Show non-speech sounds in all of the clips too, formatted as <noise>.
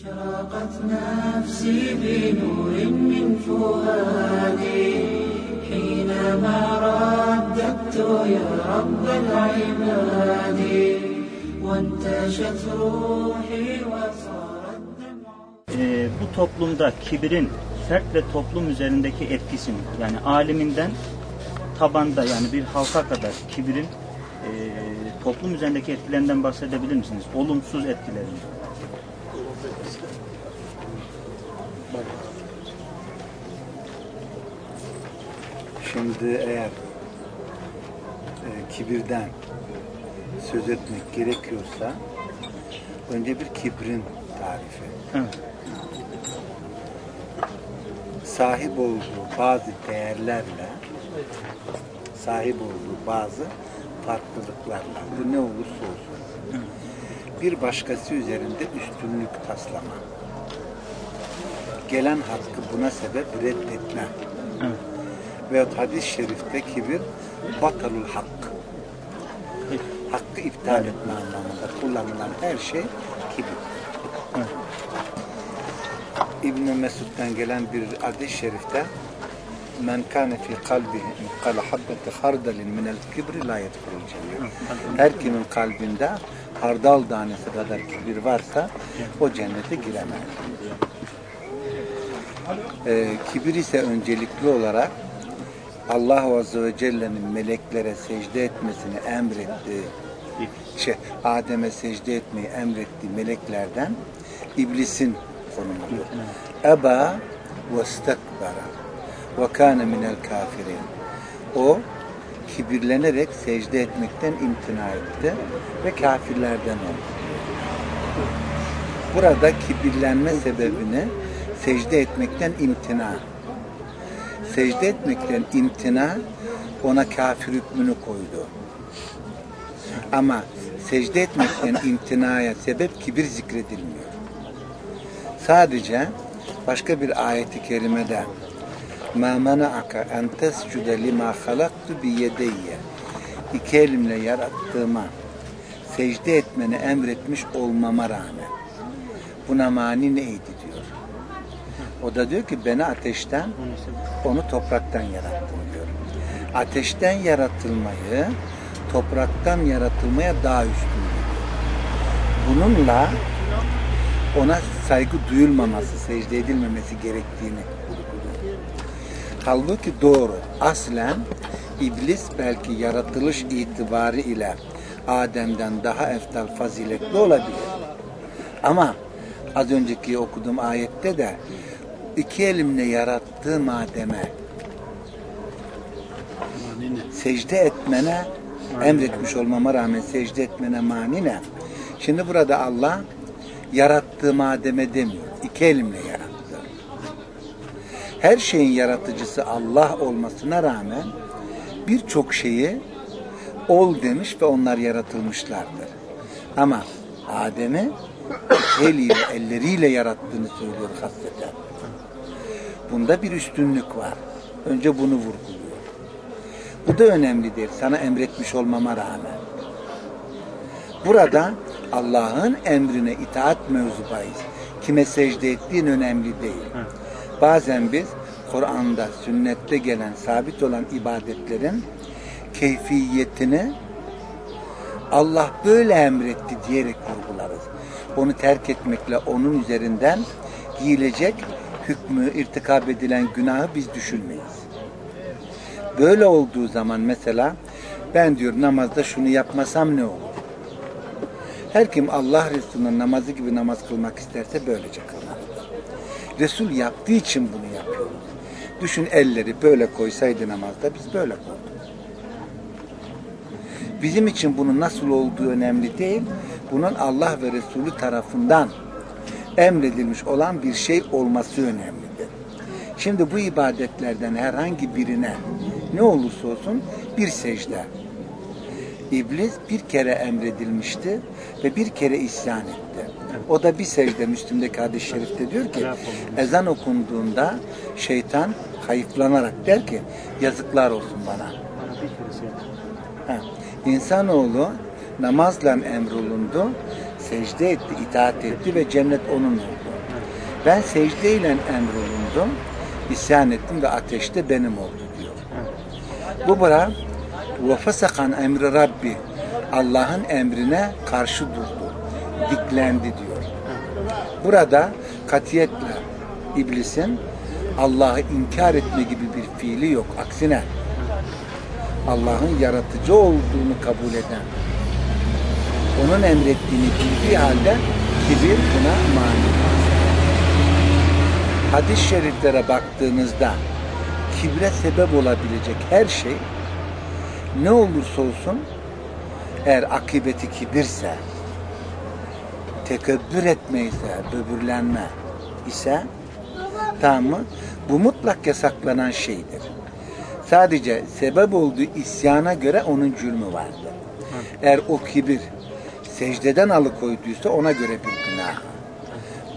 أشرقت نفسي بنور من فؤادي حينما رددت يا رب العباد وانتشت روحي وصار الدمع Ee, bu toplumda kibirin fert ve toplum üzerindeki etkisini yani aliminden tabanda yani bir halka kadar kibirin e, toplum üzerindeki etkilerinden bahsedebilir misiniz? Olumsuz etkilerini. Şimdi eğer e, kibirden söz etmek gerekiyorsa önce bir kibrin tarifi. Evet. Sahip olduğu bazı değerlerle sahip olduğu bazı farklılıklarla bu ne olursa olsun bir başkası üzerinde üstünlük taslama gelen hakkı buna sebep reddetme Evet. Veyahut hadis-i şerifte kibir batalul hak. Hakkı iptal etme anlamında kullanılan her şey kibir. Evet. İbn Mesud'dan gelen bir hadis-i şerifte men kâne fî kalbihi mitkâle habbeti hardalin minel kibri la yedhulul cennet. Her kimin kalbinde hardal tanesi kadar kibir varsa o cennete giremez. Ee, kibir ise öncelikli olarak Allah Azze ve Celle'nin meleklere secde etmesini emrettiği, şey, Adem'e secde etmeyi emrettiği meleklerden iblisin konumudur. Eba ve stekbara ve kâne minel kafirin. O kibirlenerek secde etmekten imtina etti ve kafirlerden oldu. Burada kibirlenme sebebini secde etmekten imtina Secde etmekten imtina ona kafir hükmünü koydu. Ama secde etmekten imtinaya sebep kibir zikredilmiyor. Sadece başka bir ayeti kerimede مَا مَنَعَكَ اَنْ تَسْجُدَ لِمَا خَلَقْتُ بِيَدَيَّ İki elimle yarattığıma secde etmeni emretmiş olmama rağmen buna mani neydi diyor. o da diyor ki beni ateşten, onu topraktan yarattım diyor. Ateşten yaratılmayı topraktan yaratılmaya daha üstün görüyor. Bununla ona saygı duyulmaması, secde edilmemesi gerektiğini. Halbuki doğru. Aslen iblis belki yaratılış itibarı ile Adem'den daha eftal faziletli olabilir. Ama az önceki okuduğum ayette de iki elimle yarattığım Adem'e secde etmene emretmiş olmama rağmen secde etmene mani ne? Şimdi burada Allah yarattığım Adem'e demiyor. İki elimle yarattı. Her şeyin yaratıcısı Allah olmasına rağmen birçok şeyi ol demiş ve onlar yaratılmışlardır. Ama Adem'i eliyle, elleriyle yarattığını söylüyor hasreten. Bunda bir üstünlük var. Önce bunu vurguluyor. Bu da önemlidir. Sana emretmiş olmama rağmen. Burada Allah'ın emrine itaat mevzu bahis. Kime secde ettiğin önemli değil. Bazen biz Kur'an'da, sünnette gelen, sabit olan ibadetlerin keyfiyetini Allah böyle emretti diyerek vurgularız. Onu terk etmekle onun üzerinden giyilecek hükmü, irtikab edilen günahı biz düşünmeyiz. Böyle olduğu zaman mesela ben diyor namazda şunu yapmasam ne olur? Her kim Allah Resulü'nün namazı gibi namaz kılmak isterse böylece kılmalı. Resul yaptığı için bunu yapıyoruz. Düşün elleri böyle koysaydı namazda biz böyle koyduk. Bizim için bunun nasıl olduğu önemli değil. Bunun Allah ve Resulü tarafından emredilmiş olan bir şey olması önemlidir. Şimdi bu ibadetlerden herhangi birine ne olursa olsun bir secde. İblis bir kere emredilmişti ve bir kere isyan etti. O da bir secde Müslüm'deki hadis-i şerifte diyor ki ezan okunduğunda şeytan hayıflanarak der ki yazıklar olsun bana. Ha. İnsanoğlu namazla emrolundu, secde etti, itaat etti ve cennet onun oldu. Ben secdeyle emrolundum, isyan ettim ve ateşte benim oldu diyor. Bu bura ve fesakan emri Rabbi Allah'ın emrine karşı durdu. Diklendi diyor. Burada katiyetle iblisin Allah'ı inkar etme gibi bir fiili yok. Aksine Allah'ın yaratıcı olduğunu kabul eden, onun emrettiğini bildiği halde kibir buna mani. Hadis-i şeriflere baktığınızda kibre sebep olabilecek her şey ne olursa olsun eğer akıbeti kibirse, tekebbür etme ise, böbürlenme ise tamam mı? Bu mutlak yasaklanan şeydir. Sadece sebep olduğu isyana göre onun cürmü vardır. Eğer o kibir secdeden alıkoyduysa ona göre bir günah.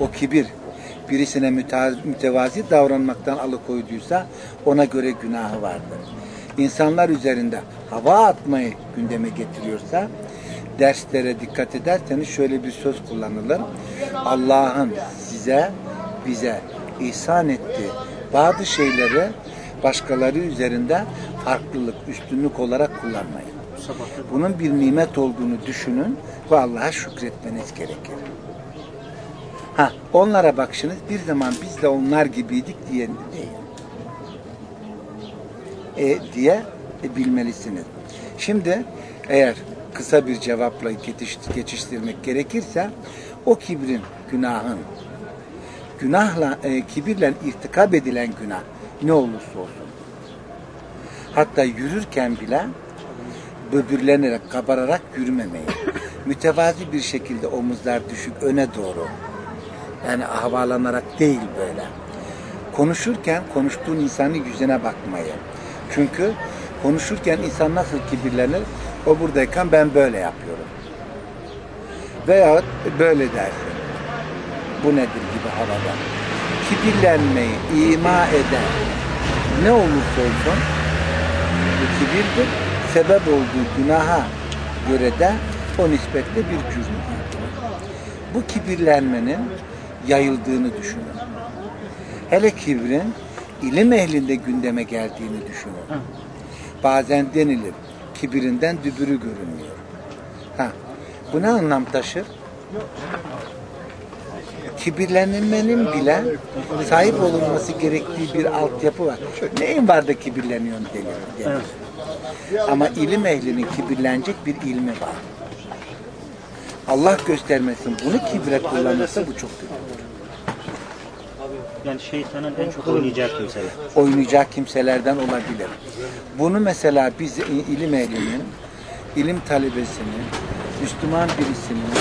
O kibir birisine mütevazi davranmaktan alıkoyduysa ona göre günahı vardır. İnsanlar üzerinde hava atmayı gündeme getiriyorsa derslere dikkat ederseniz şöyle bir söz kullanılır. Allah'ın size, bize ihsan ettiği bazı şeyleri başkaları üzerinde farklılık, üstünlük olarak kullanmayın. Bunun bir nimet olduğunu düşünün ve Allah'a şükretmeniz gerekir. Ha, onlara bakışınız bir zaman biz de onlar gibiydik diye değil. E, diye e, bilmelisiniz. Şimdi eğer kısa bir cevapla geçiş, geçiştirmek gerekirse o kibrin, günahın, günahla, e, kibirle irtikap edilen günah ne olursa olsun. Hatta yürürken bile böbürlenerek, kabararak yürümemeyi. Mütevazi bir şekilde omuzlar düşük öne doğru. Yani havalanarak değil böyle. Konuşurken konuştuğun insanın yüzüne bakmayı. Çünkü konuşurken insan nasıl kibirlenir? O buradayken ben böyle yapıyorum. Veyahut böyle dersin. Bu nedir gibi havada. Kibirlenmeyi ima eden ne olursa olsun bu kibirdir. Sebep olduğu günaha göre de o nispetle bir cürmdür. Bu kibirlenmenin yayıldığını düşünün. Hele kibrin ilim ehlinde gündeme geldiğini düşünün. Bazen denilir kibirinden dübürü görünmüyor. Ha, bu ne anlam taşır? Kibirlenmenin bile sahip olunması gerektiği bir altyapı var. Neyin var da kibirleniyorsun denir. denir. Ama ilim ehlinin kibirlenecek bir ilmi var. Allah göstermesin bunu kibre kullanırsa bu çok kötü. Yani şeytanın en çok oynayacağı kimseler. oynayacak kimselerden olabilir. Bunu mesela biz ilim ehlinin, ilim talebesinin, Müslüman birisinin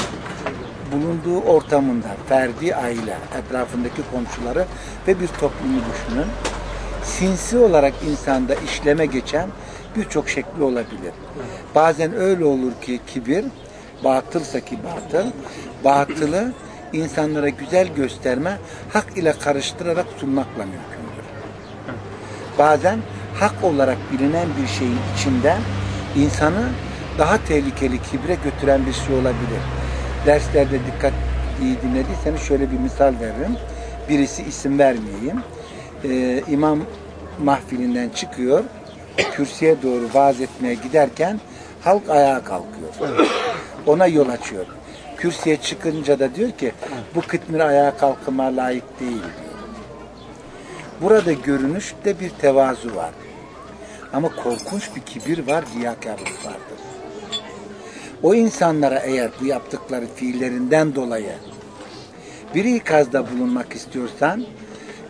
bulunduğu ortamında ferdi aile, etrafındaki komşuları ve bir toplumu düşünün. Sinsi olarak insanda işleme geçen birçok şekli olabilir. Bazen öyle olur ki kibir, batılsa ki batıl, batılı insanlara güzel gösterme, hak ile karıştırarak sunmakla mümkündür. Bazen hak olarak bilinen bir şeyin içinde insanı daha tehlikeli kibre götüren bir şey olabilir. Derslerde dikkat iyi dinlediyseniz şöyle bir misal veririm. Birisi isim vermeyeyim. Ee, imam mahfilinden çıkıyor. Kürsüye doğru vaaz etmeye giderken halk ayağa kalkıyor. Ona yol açıyor. Kürsüye çıkınca da diyor ki bu kıtmir ayağa kalkıma layık değil diyor. Burada görünüşte bir tevazu var. Ama korkunç bir kibir var, riyakarlık vardır. O insanlara eğer bu yaptıkları fiillerinden dolayı bir ikazda bulunmak istiyorsan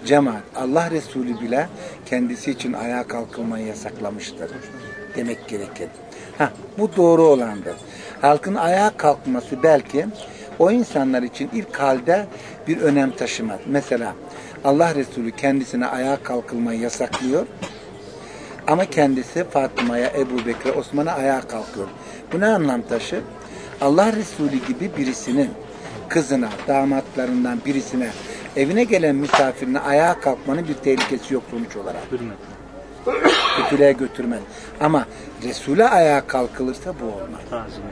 cemaat Allah Resulü bile kendisi için ayağa kalkılmayı yasaklamıştır demek gerekir. Ha, bu doğru olandır. Halkın ayağa kalkması belki o insanlar için ilk halde bir önem taşımaz. Mesela Allah Resulü kendisine ayağa kalkılmayı yasaklıyor. Ama kendisi Fatıma'ya, Ebu Bekir'e, Osman'a ayağa kalkıyor. Bu ne anlam taşır? Allah Resulü gibi birisinin kızına, damatlarından birisine, evine gelen misafirine ayağa kalkmanın bir tehlikesi yok sonuç olarak. Hürmet. Kötülüğe götürmez. Ama Resul'e ayağa kalkılırsa bu olmaz. Tazime.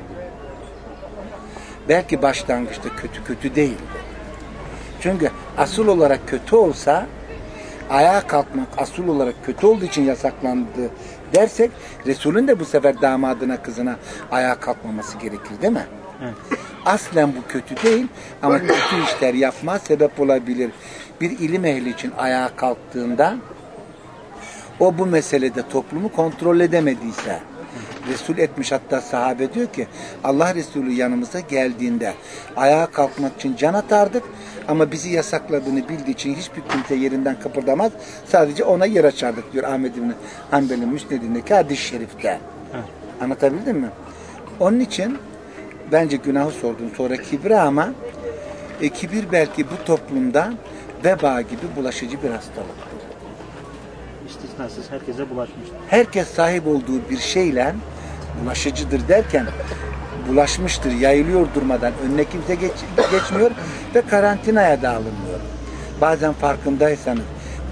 Belki başlangıçta kötü kötü değildi. Çünkü asıl olarak kötü olsa ayağa kalkmak asıl olarak kötü olduğu için yasaklandı dersek Resul'ün de bu sefer damadına kızına ayağa kalkmaması gerekir değil mi? Evet. Aslen bu kötü değil ama <laughs> kötü işler yapma sebep olabilir. Bir ilim ehli için ayağa kalktığında o bu meselede toplumu kontrol edemediyse Resul etmiş hatta sahabe diyor ki Allah Resulü yanımıza geldiğinde ayağa kalkmak için can atardık ama bizi yasakladığını bildiği için hiçbir kimse yerinden kıpırdamaz. Sadece ona yer açardık diyor Ahmed İbni Hanbel'in müsnedindeki hadis-i şerifte. Evet. Anlatabildim mi? Onun için bence günahı sordun sonra kibri ama e, kibir belki bu toplumda veba gibi bulaşıcı bir hastalıktır. İstisnasız herkese bulaşmıştır. Herkes sahip olduğu bir şeyle bulaşıcıdır derken bulaşmıştır, yayılıyor durmadan. Önüne kimse geç- geçmiyor ve karantinaya da alınmıyor. Bazen farkındaysanız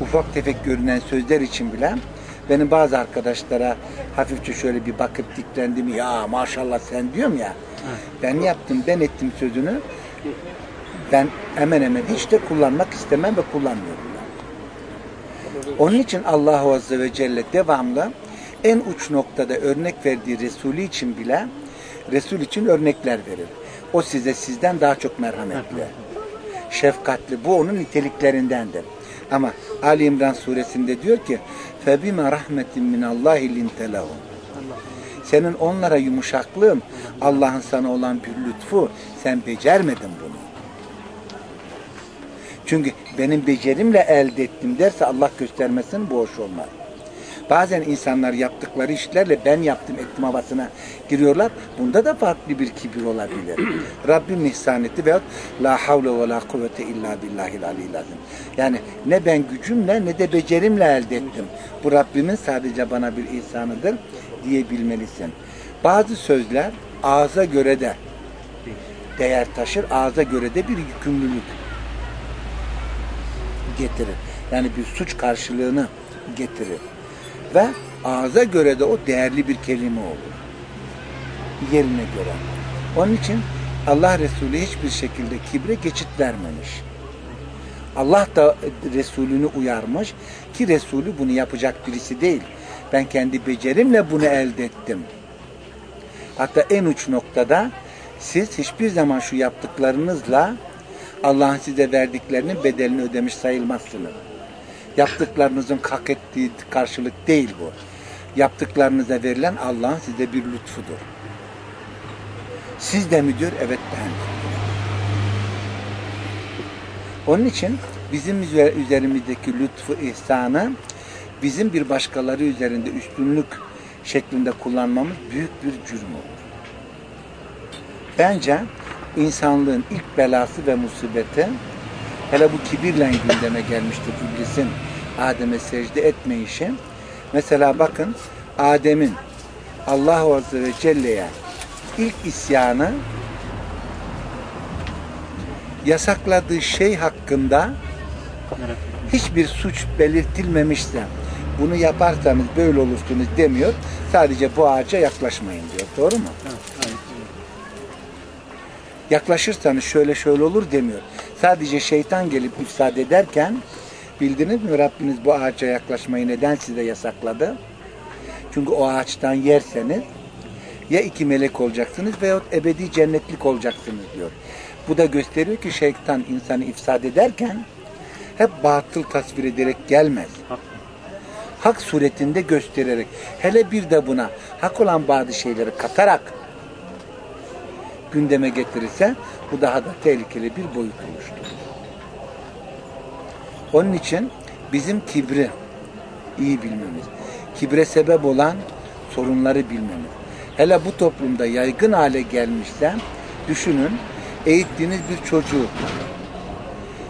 ufak tefek görünen sözler için bile benim bazı arkadaşlara hafifçe şöyle bir bakıp diklendim ya maşallah sen diyorum ya ben yaptım ben ettim sözünü ben hemen hemen hiç de kullanmak istemem ve kullanmıyorum. Onun için Allah Azze ve Celle devamlı en uç noktada örnek verdiği Resulü için bile Resul için örnekler verir. O size sizden daha çok merhametli, şefkatli. Bu onun niteliklerindendir. Ama Ali İmran suresinde diyor ki فَبِمَا رَحْمَةٍ مِنَ اللّٰهِ لِنْتَ لَهُمْ Senin onlara yumuşaklığın Allah'ın sana olan bir lütfu. Sen becermedin bunu. Çünkü benim becerimle elde ettim derse Allah göstermesin bu hoş olmaz. Bazen insanlar yaptıkları işlerle ben yaptım ettim havasına giriyorlar. Bunda da farklı bir kibir olabilir. <clears throat> Rabbim ihsan etti veyahut la havle ve la kuvvete illa billahil aliyyil azim. Yani ne ben gücümle ne de becerimle elde ettim. Bu Rabbimin sadece bana bir ihsanıdır diyebilmelisin. Bazı sözler ağza göre de değer taşır, ağza göre de bir yükümlülük getirir. Yani bir suç karşılığını getirir. Ve ağza göre de o değerli bir kelime olur. Yerine göre. Onun için Allah Resulü hiçbir şekilde kibre geçit vermemiş. Allah da Resulünü uyarmış ki Resulü bunu yapacak birisi değil. Ben kendi becerimle bunu elde ettim. Hatta en uç noktada siz hiçbir zaman şu yaptıklarınızla Allah'ın size verdiklerinin bedelini ödemiş sayılmazsınız. Yaptıklarınızın hak ettiği karşılık değil bu. Yaptıklarınıza verilen Allah'ın size bir lütfudur. Siz de mi diyor? Evet ben. Onun için bizim üzer- üzerimizdeki lütfu, ihsanı bizim bir başkaları üzerinde üstünlük şeklinde kullanmamız büyük bir cürm olur. Bence insanlığın ilk belası ve musibeti hele bu kibirle gündeme gelmiştir iblisin Adem'e secde etmeyişi. Mesela bakın Adem'in Allah Azze ve Celle'ye ilk isyanı yasakladığı şey hakkında hiçbir suç belirtilmemişse bunu yaparsanız böyle olursunuz demiyor. Sadece bu ağaca yaklaşmayın diyor. Doğru mu? Evet. Yaklaşırsanız şöyle şöyle olur demiyor. Sadece şeytan gelip müsaade ederken bildiniz mi Rabbiniz bu ağaca yaklaşmayı neden size yasakladı? Çünkü o ağaçtan yerseniz ya iki melek olacaksınız veyahut ebedi cennetlik olacaksınız diyor. Bu da gösteriyor ki şeytan insanı ifsad ederken hep batıl tasvir ederek gelmez. Hak suretinde göstererek hele bir de buna hak olan bazı şeyleri katarak gündeme getirirse bu daha da tehlikeli bir boyut oluşturur. Onun için bizim kibri iyi bilmemiz, kibre sebep olan sorunları bilmemiz. Hele bu toplumda yaygın hale gelmişse düşünün eğittiğiniz bir çocuğu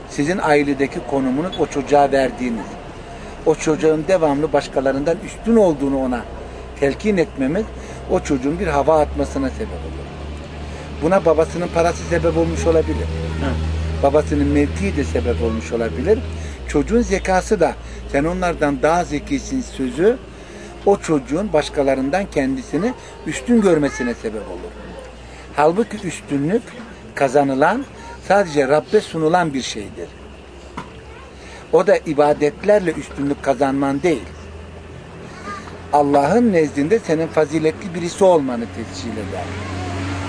sizin ailedeki konumunu o çocuğa verdiğiniz o çocuğun devamlı başkalarından üstün olduğunu ona telkin etmemiz o çocuğun bir hava atmasına sebep olur. Buna babasının parası sebep olmuş olabilir. Evet. Babasının mevkii de sebep olmuş olabilir. Çocuğun zekası da sen onlardan daha zekisin sözü o çocuğun başkalarından kendisini üstün görmesine sebep olur. Halbuki üstünlük kazanılan sadece Rabbe sunulan bir şeydir. O da ibadetlerle üstünlük kazanman değil. Allah'ın nezdinde senin faziletli birisi olmanı tescil eder.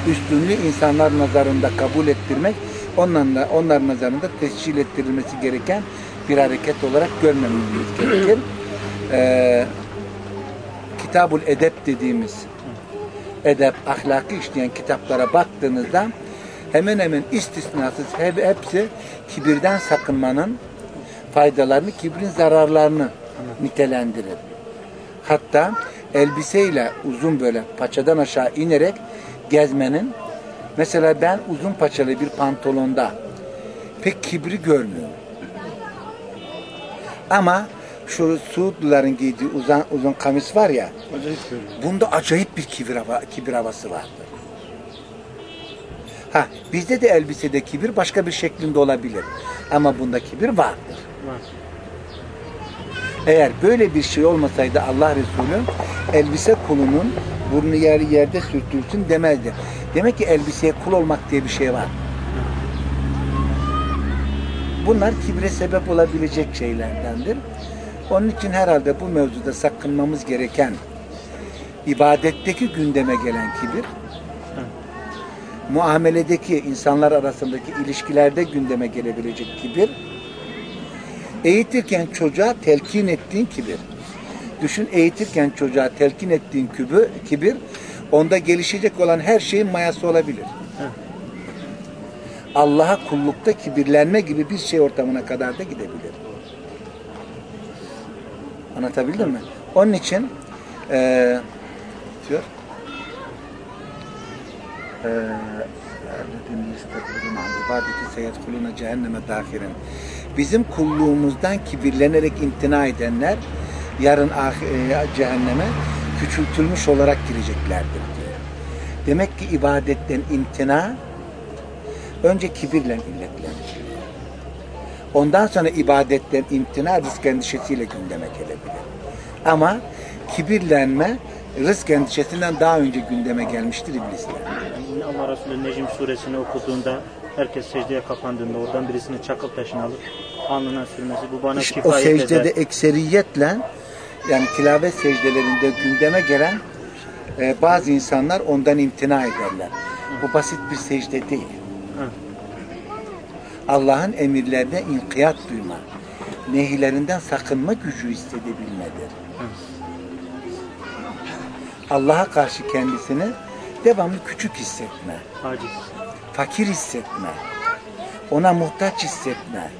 Üstünlüğü insanlar nazarında kabul ettirmek, onlarla, onlar nazarında tescil ettirilmesi gereken bir hareket olarak görmemiz gerekir. Ee, Kitabul Edep dediğimiz edep, ahlakı işleyen kitaplara baktığınızda hemen hemen istisnasız hep- hepsi kibirden sakınmanın faydalarını, kibrin zararlarını nitelendirir. Hatta elbiseyle uzun böyle paçadan aşağı inerek gezmenin mesela ben uzun paçalı bir pantolonda pek kibri görmüyorum. Ama şu Suudluların giydiği uzun, uzun kamis var ya Acayip görünüyor. Bunda acayip bir kibir, hava, kibir havası vardır. Ha, bizde de elbisede kibir başka bir şeklinde olabilir. Ama bunda kibir vardır. Var. Eğer böyle bir şey olmasaydı Allah Resulü elbise kulunun burnu yer yerde sürtülsün demezdi. Demek ki elbiseye kul olmak diye bir şey var. Bunlar kibre sebep olabilecek şeylerdendir. Onun için herhalde bu mevzuda sakınmamız gereken ibadetteki gündeme gelen kibir, muameledeki insanlar arasındaki ilişkilerde gündeme gelebilecek kibir, eğitirken çocuğa telkin ettiğin kibir. Düşün eğitirken çocuğa telkin ettiğin kübü, kibir onda gelişecek olan her şeyin mayası olabilir. Allah'a kullukta kibirlenme gibi bir şey ortamına kadar da gidebilir. Anlatabildim mi? Onun için ee, diyor e, Bizim kulluğumuzdan kibirlenerek imtina edenler yarın ah- e, cehenneme küçültülmüş olarak gireceklerdir diyor. Demek ki ibadetten imtina önce kibirle illetlenir. Ondan sonra ibadetten imtina rızk endişesiyle gündeme gelebilir. Ama kibirlenme rızk endişesinden daha önce gündeme gelmiştir iblisle. Allah Resulü Necim suresini okuduğunda herkes secdeye kapandığında oradan birisini çakıl taşını alıp alnına sürmesi bu bana İşte o kifayet secdede eder. ekseriyetle yani tilavet secdelerinde gündeme gelen e, bazı insanlar ondan imtina ederler. Bu basit bir secde değil. Hı. Allah'ın emirlerine inkiyat duyma, nehirlerinden sakınma gücü hissedebilmedir. Allah'a karşı kendisini devamlı küçük hissetme, Aciz. fakir hissetme, ona muhtaç hissetme.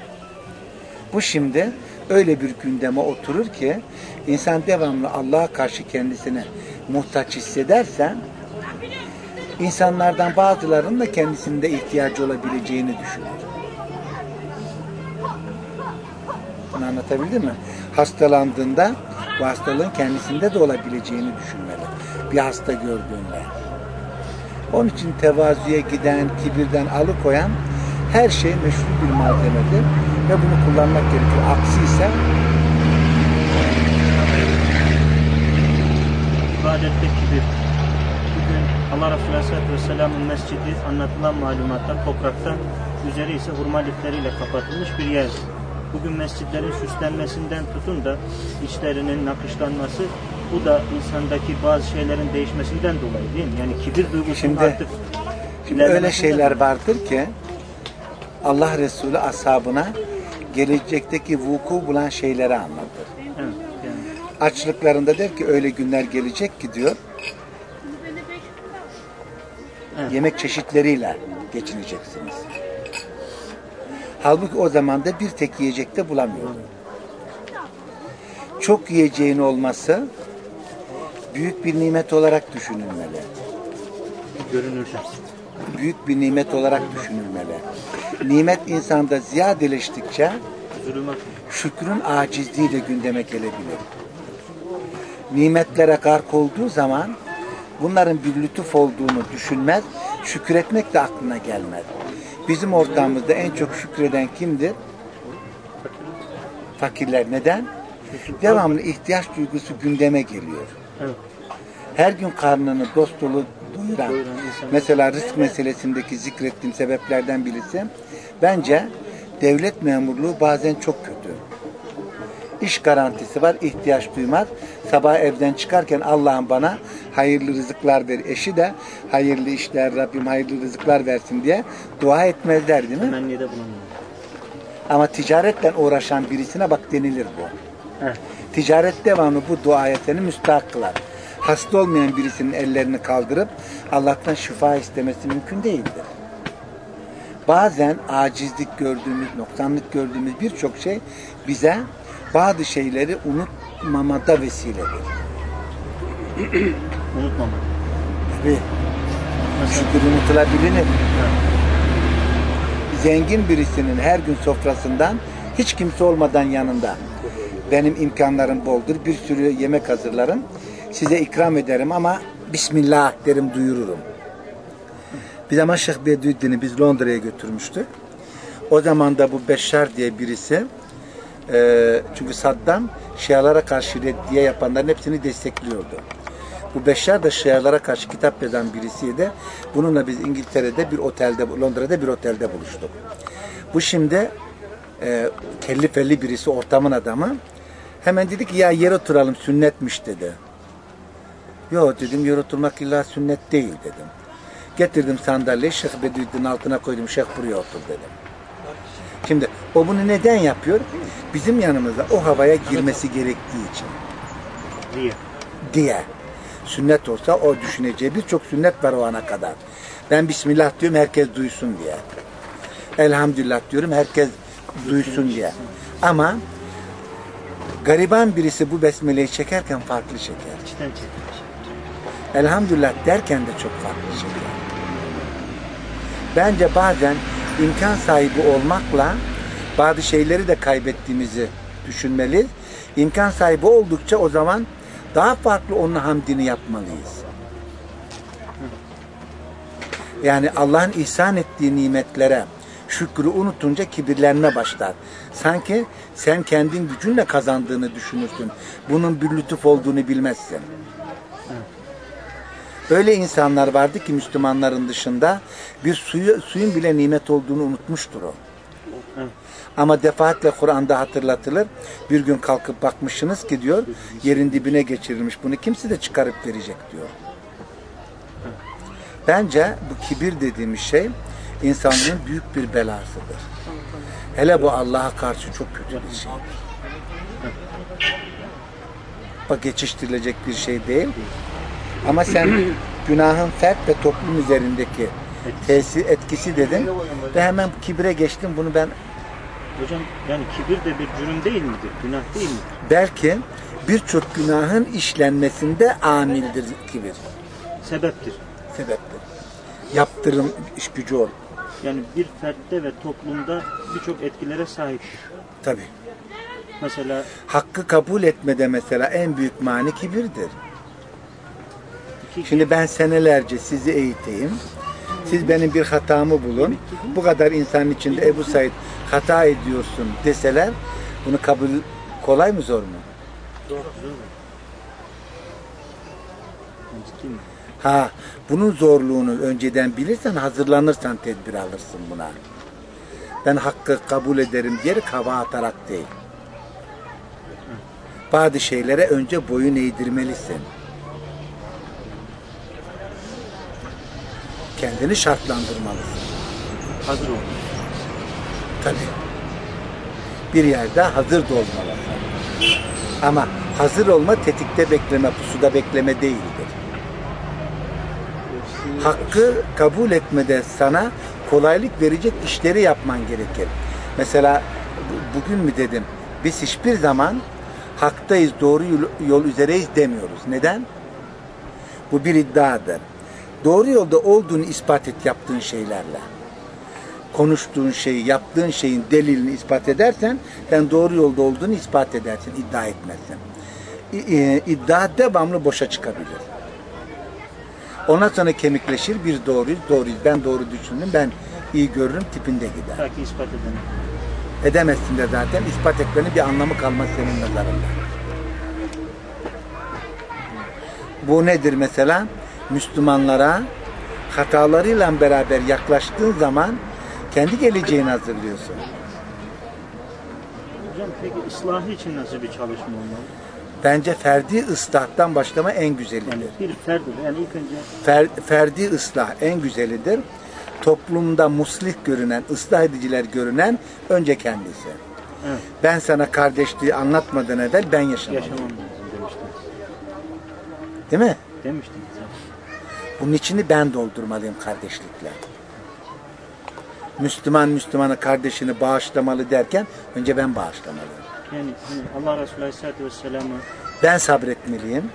Bu şimdi öyle bir gündeme oturur ki insan devamlı Allah'a karşı kendisini muhtaç hissederse insanlardan bazılarının da kendisinde ihtiyacı olabileceğini düşünür. Bunu anlatabildim mi? Hastalandığında bu hastalığın kendisinde de olabileceğini düşünmeli. Bir hasta gördüğünde. Onun için tevazuya giden, kibirden alıkoyan her şey meşru bir malzemedir ve bunu kullanmak gerekir. Aksi ise İbadette kibir. Bugün Allah Resulü Aleyhisselatü Vesselam'ın mescidi anlatılan malumatta topraktan üzeri ise hurma lifleriyle kapatılmış bir yer. Bugün mescitlerin süslenmesinden tutun da içlerinin nakışlanması bu da insandaki bazı şeylerin değişmesinden dolayı değil mi? Yani kibir duygusunun Şimdi- artık Şimdi öyle şeyler vardır ki Allah Resulü ashabına gelecekteki vuku bulan şeyleri anlatır. Açlıklarında der ki öyle günler gelecek ki diyor Evet. yemek çeşitleriyle geçineceksiniz. Halbuki o zaman da bir tek yiyecek de bulamıyordu. Çok yiyeceğin olması büyük bir nimet olarak düşünülmeli. Görünürde. Büyük bir nimet olarak düşünülmeli. Nimet insanda ziyadeleştikçe şükrün acizliği de gündeme gelebilir. Nimetlere gark olduğu zaman bunların bir lütuf olduğunu düşünmez, şükretmek de aklına gelmez. Bizim ortamımızda en çok şükreden kimdir? Fakirler. Neden? Devamlı ihtiyaç duygusu gündeme geliyor. Evet. Her gün karnını dost dolu doyuran. Mesela rızk meselesindeki zikrettiğim sebeplerden birisi bence devlet memurluğu bazen çok kötü. İş garantisi var, ihtiyaç duymaz. Sabah evden çıkarken Allah'ım bana hayırlı rızıklar ver. Eşi de hayırlı işler, Rabbim hayırlı rızıklar versin diye dua etmezler değil mi? Temennide bulunmuyor. Ama ticaretle uğraşan birisine bak denilir bu. Evet. Ticaret devamlı bu duaya seni müstahak kılar. Hasta olmayan birisinin ellerini kaldırıp Allah'tan şifa istemesi mümkün değildir. Bazen acizlik gördüğümüz, noksanlık gördüğümüz birçok şey bize bazı şeyleri unutmamada vesiledir. <clears throat> Unutmamak. Tabii şükür unutulabilir. Zengin birisinin her gün sofrasından hiç kimse olmadan yanında benim imkanlarım boldur. Bir sürü yemek hazırlarım. Size ikram ederim ama Bismillah derim duyururum. Bir zaman Şeyh Bedüddin'i biz Londra'ya götürmüştük. O zaman da bu Beşşar diye birisi e, çünkü Saddam Şialara karşı reddiye yapanların hepsini destekliyordu. Bu Beşşar da Şialara karşı kitap yazan birisiydi. Bununla biz İngiltere'de bir otelde, Londra'da bir otelde buluştuk. Bu şimdi e, kelli felli birisi, ortamın adamı. Hemen dedi ki ya yer oturalım sünnetmiş dedi. Yok dedim yer oturmak illa sünnet değil dedim. Getirdim sandalyeyi Şeyh Bediüddin'in altına koydum. Şeyh buraya otur dedim. Şimdi o bunu neden yapıyor? Bizim yanımızda o havaya girmesi gerektiği için diye. diye. Sünnet olsa o düşüneceği birçok sünnet var o ana kadar. Ben Bismillah diyorum herkes duysun diye. Elhamdülillah diyorum herkes duysun diye. Ama gariban birisi bu besmeleyi çekerken farklı çeker. Elhamdülillah derken de çok farklı çeker. Bence bazen imkan sahibi olmakla bazı şeyleri de kaybettiğimizi düşünmeliyiz. İmkan sahibi oldukça o zaman daha farklı onun hamdini yapmalıyız. Yani Allah'ın ihsan ettiği nimetlere şükrü unutunca kibirlenme başlar. Sanki sen kendin gücünle kazandığını düşünürsün. Bunun bir lütuf olduğunu bilmezsin. Öyle insanlar vardı ki Müslümanların dışında bir suyu, suyun bile nimet olduğunu unutmuştur o. Ama defaatle Kur'an'da hatırlatılır. Bir gün kalkıp bakmışsınız ki diyor yerin dibine geçirilmiş. Bunu kimse de çıkarıp verecek diyor. Bence bu kibir dediğimiz şey insanlığın büyük bir belasıdır. Hele bu Allah'a karşı çok kötü bir şey. Bak geçiştirilecek bir şey değil. Ama sen <clears throat> günahın fert ve toplum üzerindeki tesir etkisi dedin ve hemen kibre geçtim. Bunu ben Hocam yani kibir de bir cürüm değil midir? Günah değil midir? belki birçok günahın işlenmesinde amildir kibir. Sebeptir. Sebeptir. Yaptırım iş gücü ol. Yani bir fertte ve toplumda birçok etkilere sahiptir. Tabi. Mesela Hakkı kabul etmede mesela en büyük mani kibirdir. Şimdi ben senelerce sizi eğiteyim. Siz benim bir hatamı bulun. Bu kadar insanın içinde Ebu Said hata ediyorsun deseler bunu kabul kolay mı zor mu? zor? Ha, bunun zorluğunu önceden bilirsen, hazırlanırsan tedbir alırsın buna. Ben hakkı kabul ederim diyerek hava atarak değil. Bazı şeylere önce boyun eğdirmelisin. Kendini şartlandırmalısın. Hazır ol. Tabii. Bir yerde hazır da olmalısın. Ama hazır olma tetikte bekleme, pusuda bekleme değildir. Hakkı kabul etmede sana kolaylık verecek işleri yapman gerekir. Mesela bu- bugün mü dedim, biz hiçbir zaman haktayız, doğru yol üzereyiz demiyoruz. Neden? Bu bir iddiadır. Doğru yolda olduğunu ispat et yaptığın şeylerle konuştuğun şeyi, yaptığın şeyin delilini ispat edersen sen doğru yolda olduğunu ispat edersin, iddia etmezsin. İ- e, iddia devamlı boşa çıkabilir. Ondan sonra kemikleşir, bir doğruyuz, doğruyuz. Ben doğru düşündüm, ben iyi görürüm tipinde gider. Ta ki ispat edene. Edemezsin de zaten, ispat etmenin bir anlamı kalmaz senin nazarında. Bu nedir mesela? Müslümanlara hatalarıyla beraber yaklaştığın zaman kendi geleceğini hazırlıyorsun. Hocam peki ıslahı için nasıl bir çalışma olmalı? Bence ferdi ıslahtan başlama en Yani güzelidir. bir ferd yani ilk önce Fer, ferdi ıslah en güzelidir. Toplumda muslih görünen, ıslah ediciler görünen önce kendisi. evet, Ben sana kardeşliği anlatmadan evvel ben yaşamalıyım. yaşamam demiştiniz. Değil mi? Demiştiniz. Bunun içini ben doldurmalıyım kardeşlikle. Müslüman Müslümana kardeşini bağışlamalı derken önce ben bağışlamalıyım. Yani hani Allah Resulü Aleyhisselatü Vesselam'ı Ben sabretmeliyim.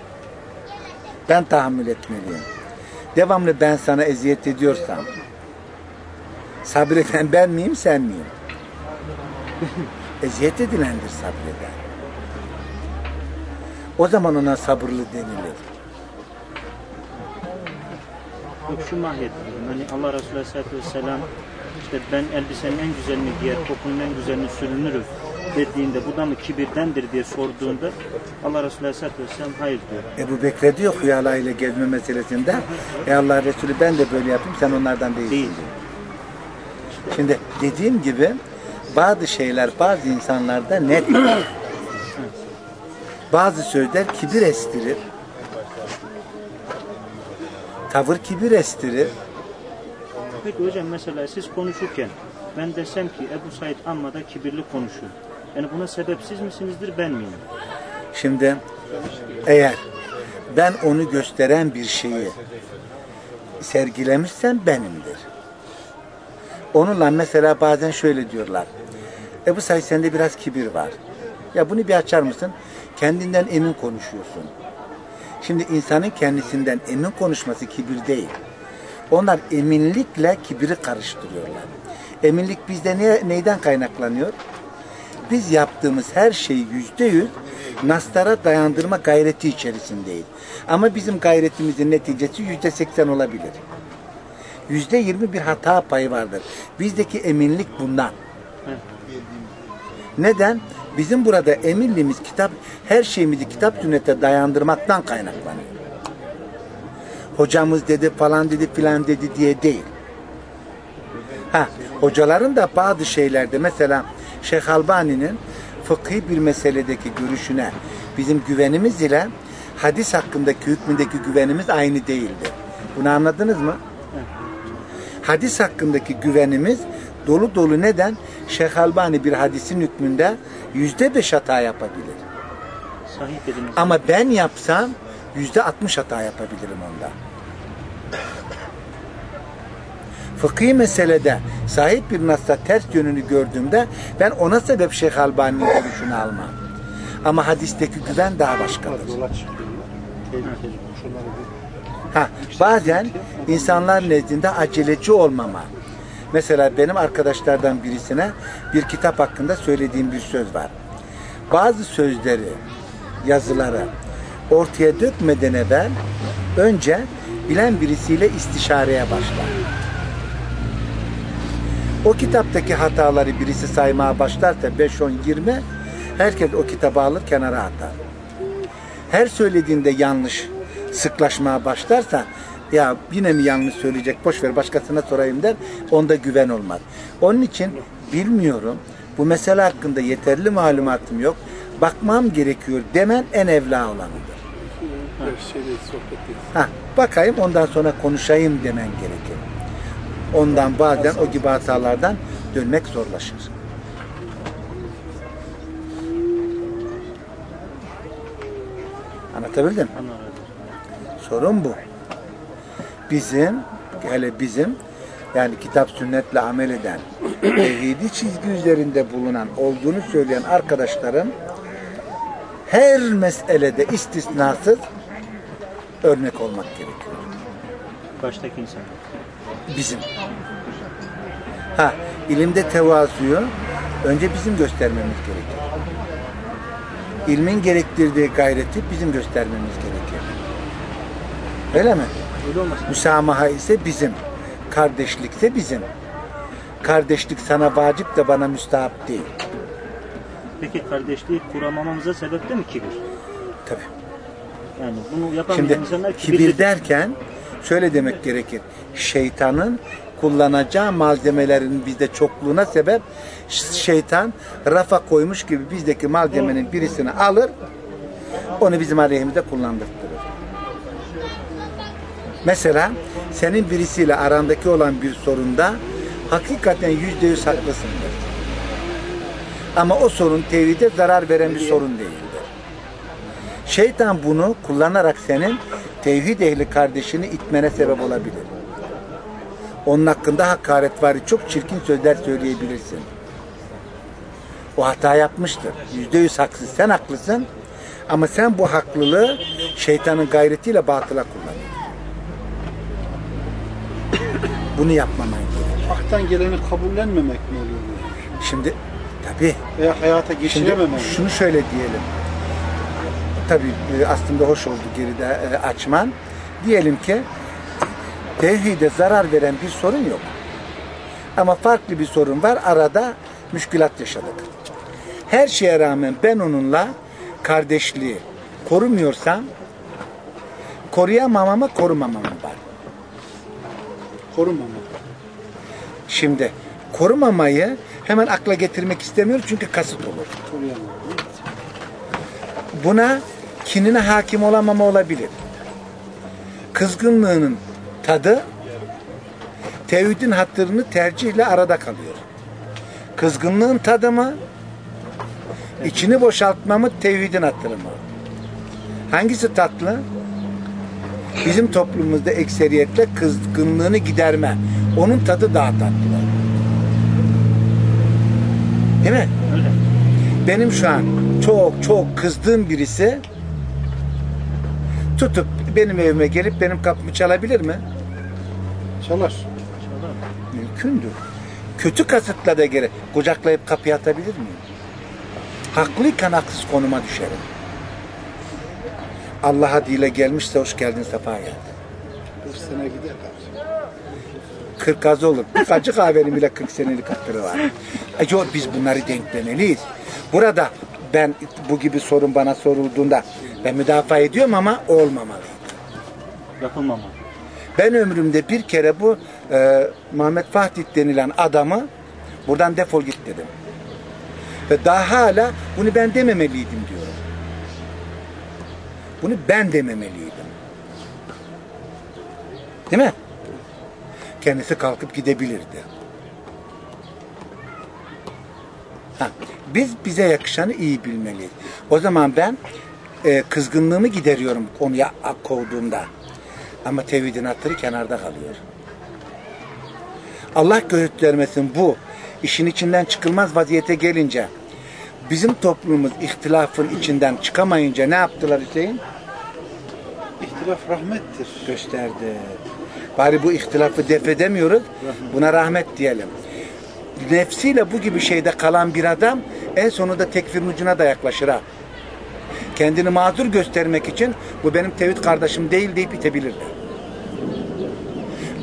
Ben tahammül etmeliyim. Devamlı ben sana eziyet ediyorsam sabreden ben miyim sen miyim? eziyet edilendir sabreden. O zaman ona sabırlı denilir. Yok şu mahiyette. Hani Allah Resulü Aleyhisselatü Vesselam işte ben elbisenin en güzelini giyer, kokunun en güzelini sürünürüm dediğinde bu da mı kibirdendir diye sorduğunda Allah Resulü Aleyhisselatü Vesselam hayır diyor. Ebu Bekre diyor Huyala ile gezme meselesinde Ey Allah Resulü ben de böyle yapayım sen onlardan değilsin Değil. diyor. Şimdi dediğim gibi bazı şeyler bazı insanlarda net. <clears throat> bazı sözler kibir estirir. Tavır kibir estirir. Peki hocam mesela siz konuşurken ben desem ki Ebu Said amma da kibirli konuşuyor. Yani buna sebep siz misinizdir ben miyim? Şimdi eğer ben onu gösteren bir şeyi sergilemişsem benimdir. Onunla mesela bazen şöyle diyorlar. Ebu Said sende biraz kibir var. Ya bunu bir açar mısın? Kendinden emin konuşuyorsun. Şimdi insanın kendisinden emin konuşması kibir değil. Onlar eminlikle kibiri karıştırıyorlar. Eminlik bizde ne, neyden kaynaklanıyor? Biz yaptığımız her şeyi yüzde yüz naslara dayandırma gayreti içerisindeyiz. Ama bizim gayretimizin neticesi yüzde seksen olabilir. Yüzde yirmi bir hata payı vardır. Bizdeki eminlik bundan. Neden? Bizim burada eminliğimiz kitap, her şeyimizi kitap sünnete dayandırmaktan kaynaklanıyor. Hocamız dedi falan dedi filan dedi diye değil. Ha, hocaların da bazı şeylerde mesela Şeyh Albani'nin fıkhi bir meseledeki görüşüne bizim güvenimiz ile hadis hakkındaki hükmündeki güvenimiz aynı değildi. Bunu anladınız mı? Hadis hakkındaki güvenimiz dolu dolu neden? Şeyh Albani bir hadisin hükmünde yüzde beş hata yapabilir. Sahih dediniz. Ama ben yapsam yüzde altmış hata yapabilirim onda. Fıkhi meselede sahip bir nasla ters yönünü gördüğümde ben ona sebep Şeyh Albani'nin görüşünü almam. Ama hadisteki güven daha başkadır. Ha, bazen insanlar nezdinde aceleci olmama. Mesela benim arkadaşlardan birisine bir kitap hakkında söylediğim bir söz var. Bazı sözleri, yazıları ortaya dökmeden evvel önce bilen birisiyle istişareye başlar. O kitaptaki hataları birisi saymaya başlarsa 5, 10, 20 herkes o kitabı alır kenara atar her söylediğinde yanlış sıklaşmaya başlarsa ya yine mi yanlış söyleyecek boş ver başkasına sorayım der onda güven olmaz. Onun için bilmiyorum bu mesele hakkında yeterli malumatım yok bakmam gerekiyor demen en evla olanıdır. Ha, bakayım ondan sonra konuşayım demen gerekir. Ondan bazen o gibi hatalardan dönmek zorlaşır. Anlatabildim? Olsun. Sorun bu. Bizim, hele bizim, yani kitap sünnetle amel eden, <clears throat> tevhidi çizgi üzerinde bulunan, olduğunu söyleyen arkadaşlarım her meselede istisnasız örnek olmak gerekiyor. Baştaki insan. Bizim. Ha, ilimde tevazuyu önce bizim göstermemiz gerekir. İlmin gerektirdiği gayreti bizim göstermemiz gerekir. Öyle mi? Müsamaha ise bizim. Kardeşlik ise bizim. Kardeşlik sana vacip de bana müstahap değil. Peki kardeşliği kuramamamıza sebep de mi kibir? Tabii. Yani bunu yapamayan Şimdi insanlar kibirli. kibir derken şöyle demek gerekir. Şeytanın kullanacağı malzemelerin bizde çokluğuna sebep şeytan rafa koymuş gibi bizdeki malzemenin birisini alır onu bizim aleyhimize kullandırtırır. Mesela senin birisiyle arandaki olan bir sorunda hakikaten yüzde yüz haklısındır. Ama o sorun tevhide zarar veren bir sorun değildir. Şeytan bunu kullanarak senin tevhid ehli kardeşini itmene sebep olabilir. Onun hakkında hakaret var, çok çirkin sözler söyleyebilirsin. O hata yapmıştır. Yüzde yüz haksız. Sen haklısın. Ama sen bu haklılığı şeytanın gayretiyle batıla kullanıyorsun. Bunu yapmaman gerekiyor. Hak'tan geleni kabullenmemek mi oluyor? Şimdi tabii Veya hayata Şimdi geçirememek mi? şunu şöyle diyelim. Tabii e, aslında hoş oldu geride e, açman. Diyelim ki tevhide zarar veren bir sorun yok. Ama farklı bir sorun var. Arada müşkülat yaşadık. Her şeye rağmen ben onunla kardeşliği korumuyorsam koruyamam ama korumamam var. Korumamak. Şimdi korumamayı hemen akla getirmek istemiyorum çünkü kasıt olur. Buna kinine hakim olamama olabilir. Kızgınlığının tadı tevhidin hatırını tercihle arada kalıyor. Kızgınlığın tadı mı? içini boşaltma mı? Tevhidin hatırı mı? Hangisi tatlı? Bizim toplumumuzda ekseriyetle kızgınlığını giderme. Onun tadı daha tatlı. Değil mi? Öyle. benim şu an çok çok kızdığım birisi tutup benim evime gelip benim kapımı çalabilir mi? Çalar. Mümkündür. Kötü kasıtla da gere kucaklayıp kapıya atabilir miyim? Haklıyken haksız konuma düşerim. Allah dile gelmişse hoş geldin sefa geldin. 40 sene gider kardeşim. 40 az olur. Bir acı kahvenin bile 40 senelik hatırı var. E, yo, biz bunları denklemeliyiz. Burada ben bu gibi sorun bana sorulduğunda ben müdafaa ediyorum ama olmamalı. Yapılmamalı. Ben ömrümde bir kere bu e, Muhammed Fatih denilen adamı buradan defol git dedim. Ve daha hala bunu ben dememeliydim diyorum. Bunu ben dememeliydim. Değil mi? Kendisi kalkıp gidebilirdi. Ha, biz bize yakışanı iyi bilmeliyiz. O zaman ben e, kızgınlığımı gideriyorum konuya kovduğumda. Ama tevhidin hatırı kenarda kalıyor. Allah göğütlermesin bu işin içinden çıkılmaz vaziyete gelince bizim toplumumuz ihtilafın içinden çıkamayınca ne yaptılar Hüseyin? İhtilaf rahmettir. Gösterdi. Bari bu ihtilafı def edemiyoruz. Buna rahmet diyelim. Nefsiyle bu gibi şeyde kalan bir adam en sonunda tekfirin ucuna da yaklaşır ha. Kendini mazur göstermek için bu benim tevhid kardeşim değil deyip itebilirdi.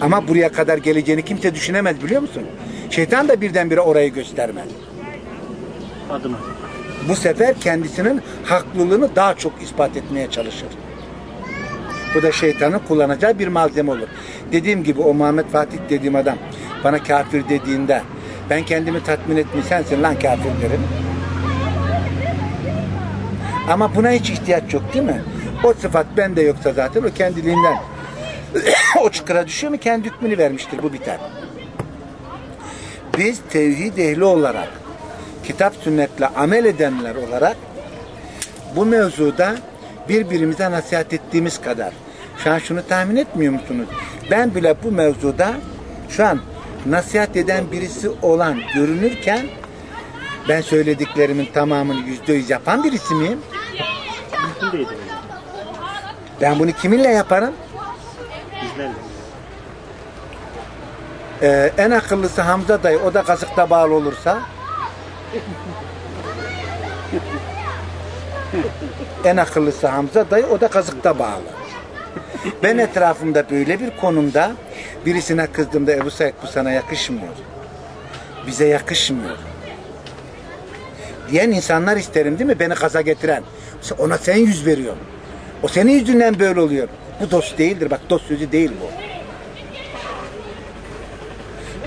Ama buraya kadar geleceğini kimse düşünemez biliyor musun? Şeytan da birdenbire orayı göstermez. Adıma. Bu sefer kendisinin haklılığını daha çok ispat etmeye çalışır. Bu da şeytanın kullanacağı bir malzeme olur. Dediğim gibi o Muhammed Fatih dediğim adam bana kafir dediğinde ben kendimi tatmin etmiş sensin lan kafir derim. Ama buna hiç ihtiyaç yok değil mi? O sıfat bende yoksa zaten o kendiliğinden <coughs> o çukura düşüyor mu kendi hükmünü vermiştir bu biter. Biz tevhid ehli olarak kitap sünnetle amel edenler olarak bu mevzuda birbirimize nasihat ettiğimiz kadar şu an şunu tahmin etmiyor musunuz? Ben bile bu mevzuda şu an nasihat eden birisi olan görünürken ben söylediklerimin tamamını yüzde yüz yapan birisi miyim? Ben bunu kiminle yaparım? Ee, en akıllısı Hamza dayı o da kazıkta bağlı olursa en akıllısı Hamza dayı o da kazıkta bağlı. Ben etrafımda böyle bir konumda birisine kızdığımda Ebu Said bu sana yakışmıyor. Bize yakışmıyor. Diyen insanlar isterim değil mi? Beni kaza getiren. Ona sen yüz veriyorsun. O senin yüzünden böyle oluyor. Bu dost değildir. Bak dost sözü değil bu.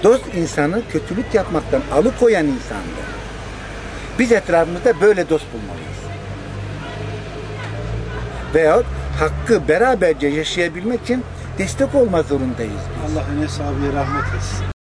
Dost insanı kötülük yapmaktan alıkoyan insandır. Biz etrafımızda böyle dost bulmalıyız. Veyahut hakkı beraberce yaşayabilmek için destek olma zorundayız. Allah Enes abiye rahmet etsin.